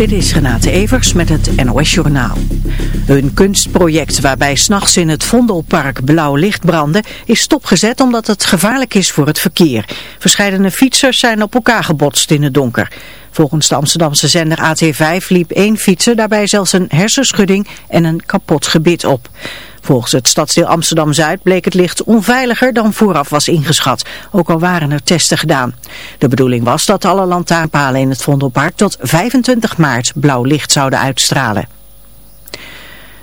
Dit is Renate Evers met het NOS Journaal. Een kunstproject waarbij s'nachts in het Vondelpark blauw licht brandde is stopgezet omdat het gevaarlijk is voor het verkeer. Verscheidene fietsers zijn op elkaar gebotst in het donker. Volgens de Amsterdamse zender AT5 liep één fietser daarbij zelfs een hersenschudding en een kapot gebit op. Volgens het stadsdeel Amsterdam-Zuid bleek het licht onveiliger dan vooraf was ingeschat, ook al waren er testen gedaan. De bedoeling was dat alle lantaarnpalen in het Vondelpark tot 25 maart blauw licht zouden uitstralen.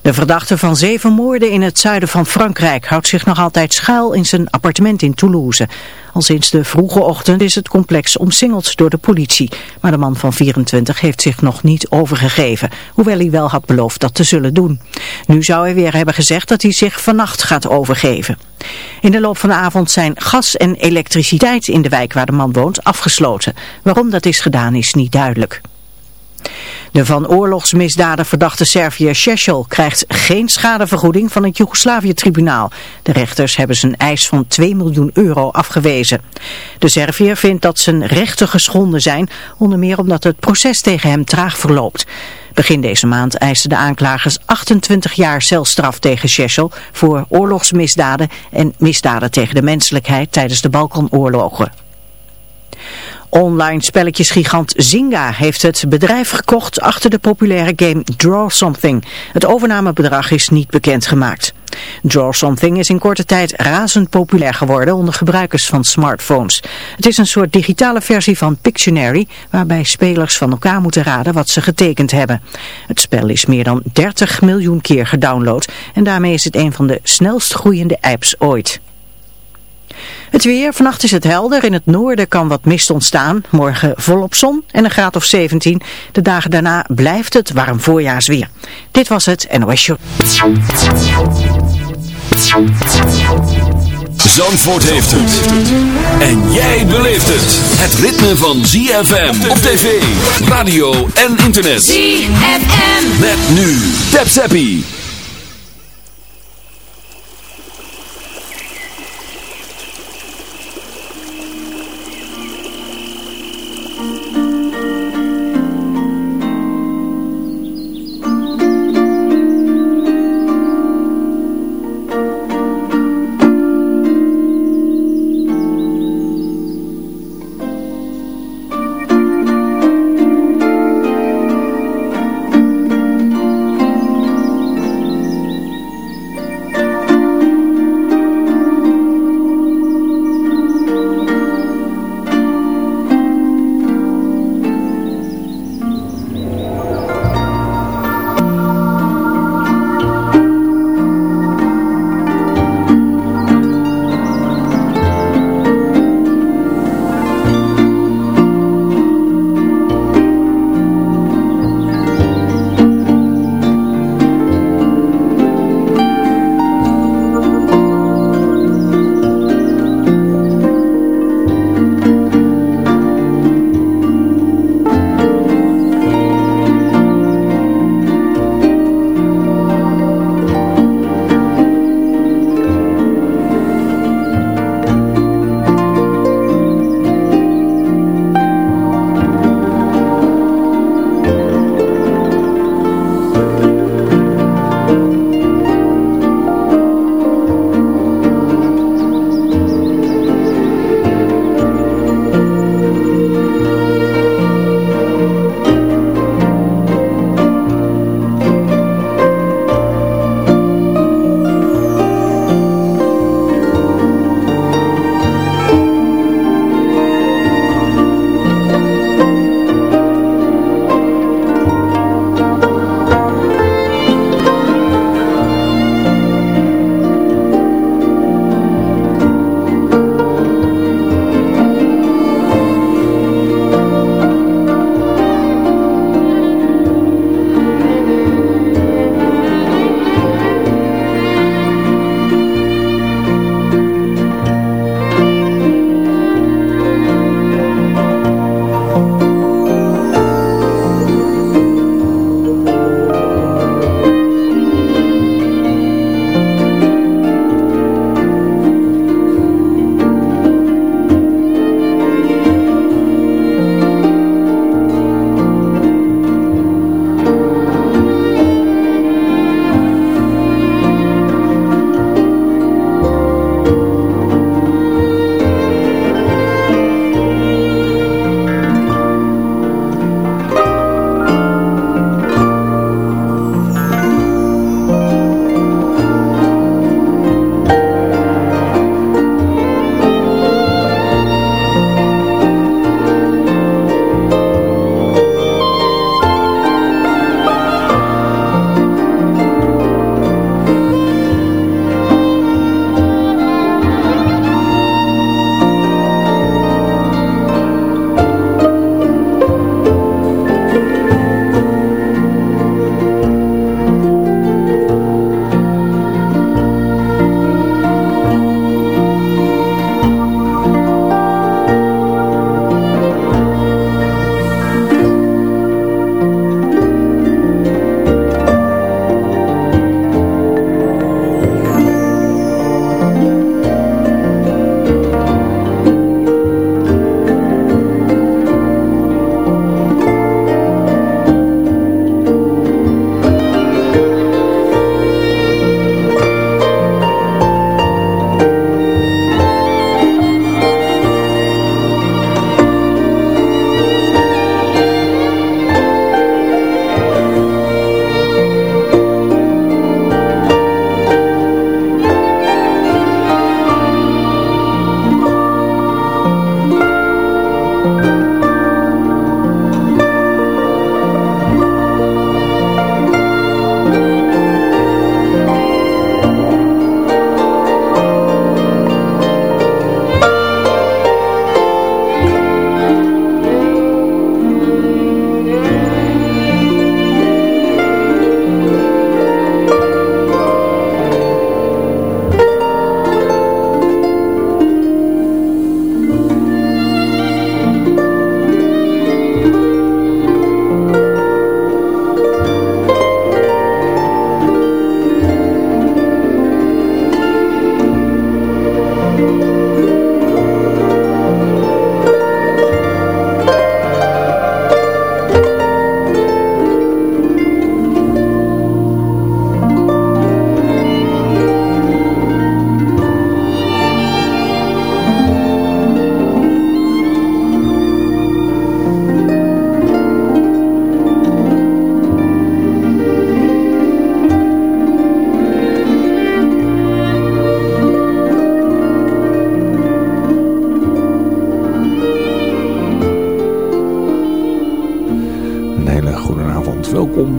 De verdachte van zeven moorden in het zuiden van Frankrijk houdt zich nog altijd schuil in zijn appartement in Toulouse. Al sinds de vroege ochtend is het complex omsingeld door de politie. Maar de man van 24 heeft zich nog niet overgegeven, hoewel hij wel had beloofd dat te zullen doen. Nu zou hij weer hebben gezegd dat hij zich vannacht gaat overgeven. In de loop van de avond zijn gas en elektriciteit in de wijk waar de man woont afgesloten. Waarom dat is gedaan is niet duidelijk. De van oorlogsmisdaden verdachte Serviër Šešel krijgt geen schadevergoeding van het Joegoslavië-tribunaal. De rechters hebben zijn eis van 2 miljoen euro afgewezen. De Serviër vindt dat zijn rechten geschonden zijn, onder meer omdat het proces tegen hem traag verloopt. Begin deze maand eisten de aanklagers 28 jaar celstraf tegen Šešel voor oorlogsmisdaden en misdaden tegen de menselijkheid tijdens de Balkanoorlogen. Online spelletjesgigant Zynga heeft het bedrijf gekocht achter de populaire game Draw Something. Het overnamebedrag is niet bekendgemaakt. Draw Something is in korte tijd razend populair geworden onder gebruikers van smartphones. Het is een soort digitale versie van Pictionary, waarbij spelers van elkaar moeten raden wat ze getekend hebben. Het spel is meer dan 30 miljoen keer gedownload en daarmee is het een van de snelst groeiende apps ooit. Het weer, vannacht is het helder. In het noorden kan wat mist ontstaan. Morgen volop zon en een graad of 17. De dagen daarna blijft het warm voorjaarsweer. Dit was het NOS Show. Zandvoort heeft het. En jij beleeft het. Het ritme van ZFM op tv, radio en internet. ZFM. Met nu. Tap Zappie.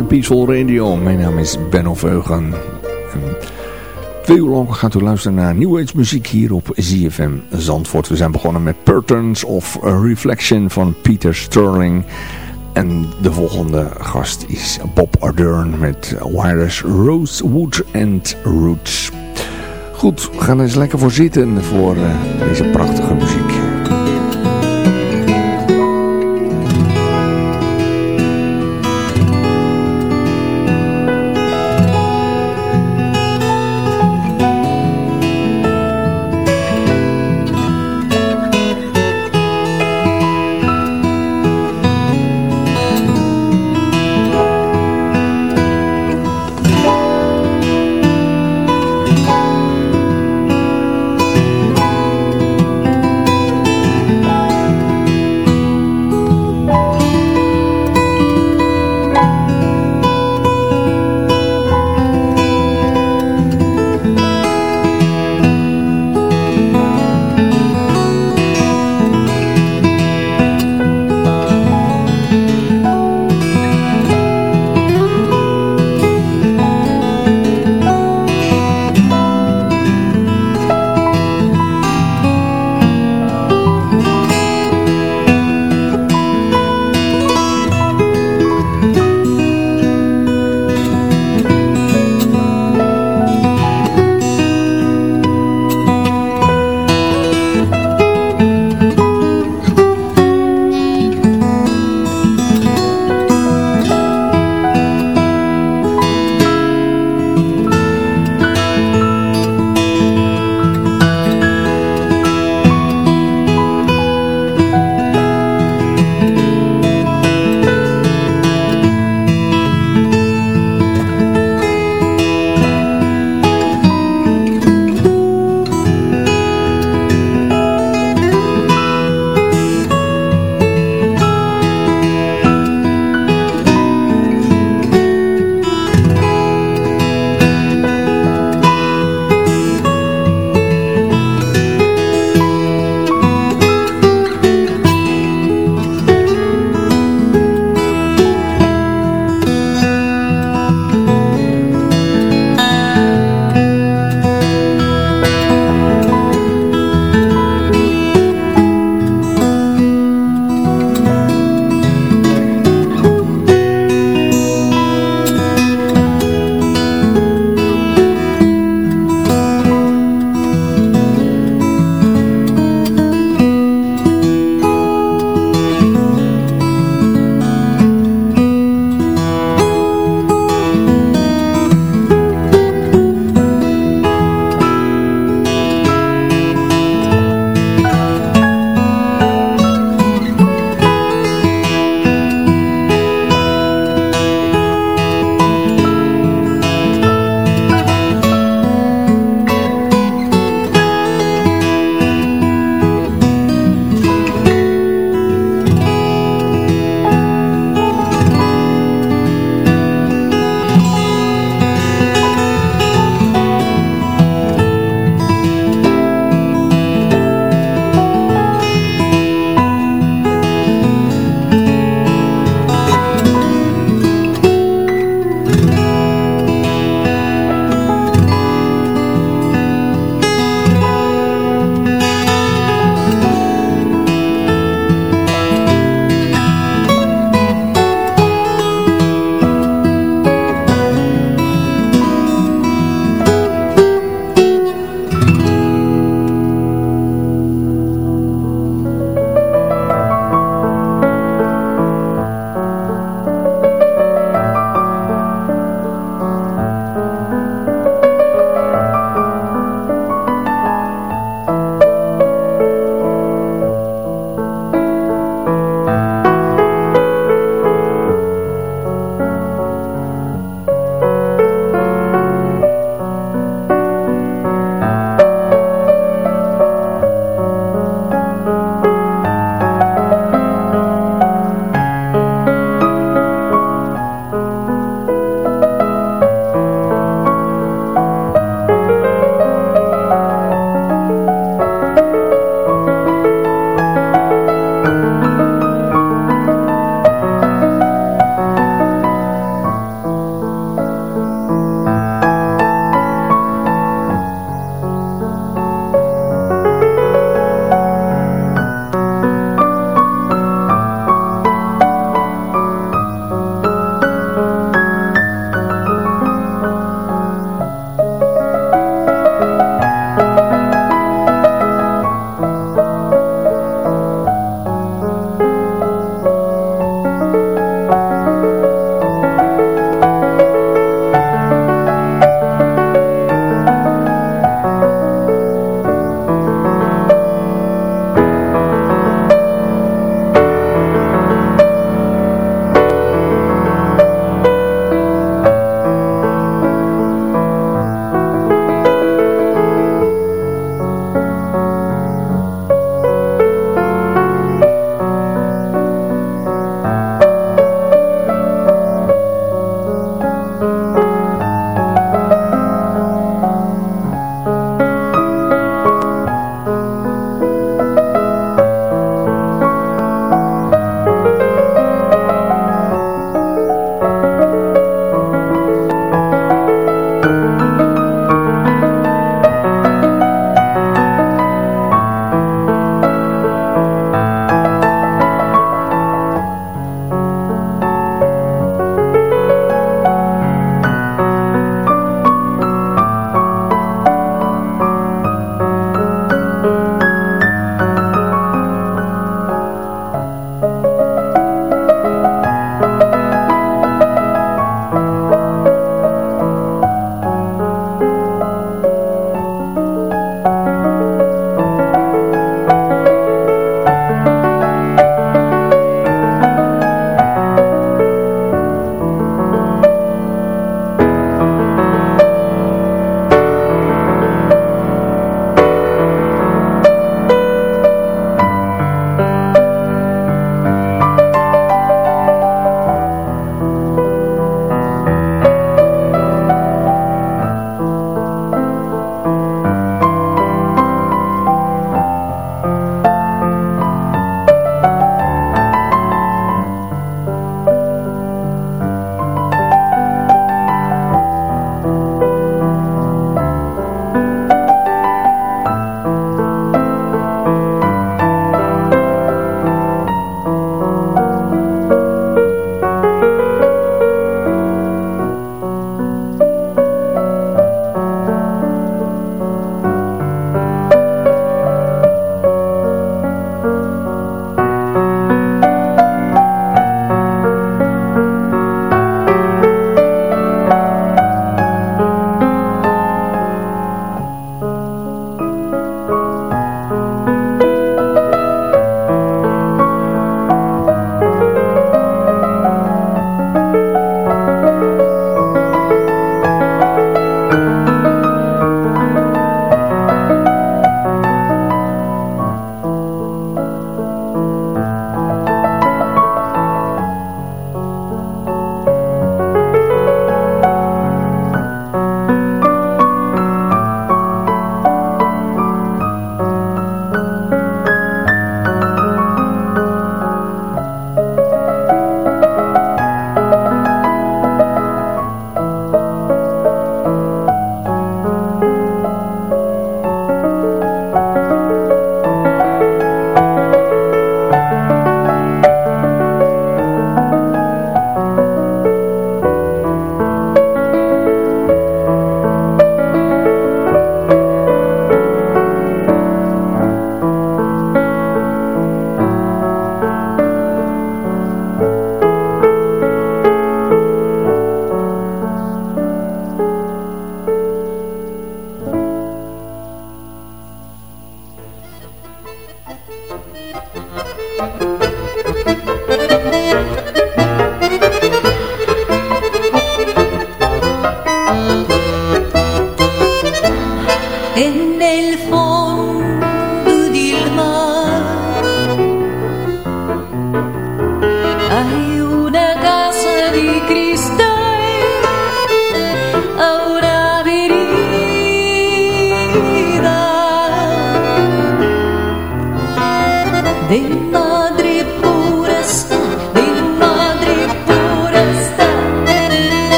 Bij Peaceful Radio. Mijn naam is Benno Veugen. twee uur lang gaat u luisteren naar New Age muziek hier op ZFM Zandvoort. We zijn begonnen met Patterns of Reflection van Peter Sterling. En de volgende gast is Bob Ardern met Wireless Rosewood and Roots. Goed, we gaan er eens lekker voor zitten voor uh, deze prachtige muziek.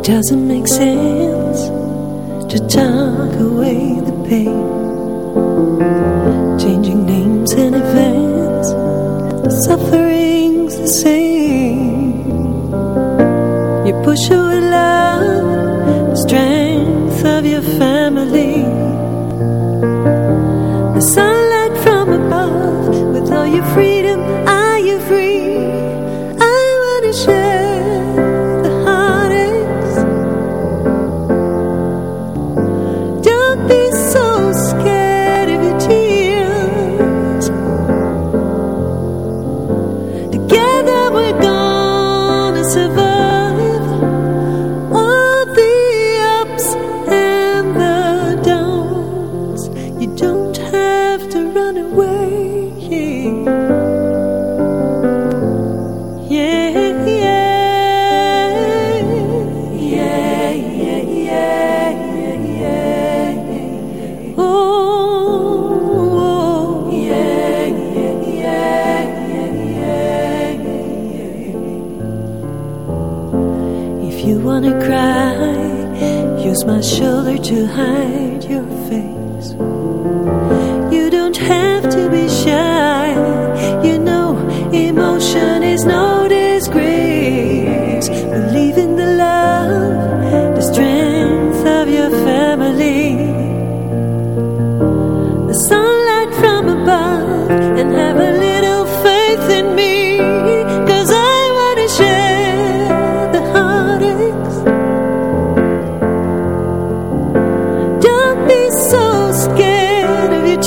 It doesn't make sense to talk away the pain. Changing names and events, the suffering's the same. You push away love, the strength of your family. The sunlight from above, with all your freedom. scared of your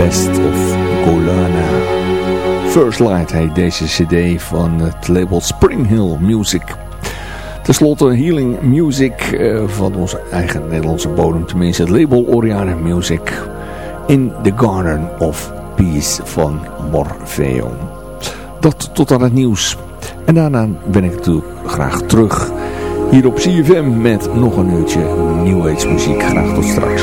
West of Golana. First Light heet deze cd van het label Spring Hill Music. Ten slotte Healing Music uh, van onze eigen Nederlandse bodem, tenminste het label Oriana Music. In the Garden of Peace van Morpheum. Dat tot aan het nieuws. En daarna ben ik natuurlijk graag terug hier op CFM met nog een uurtje New Age muziek. Graag tot straks.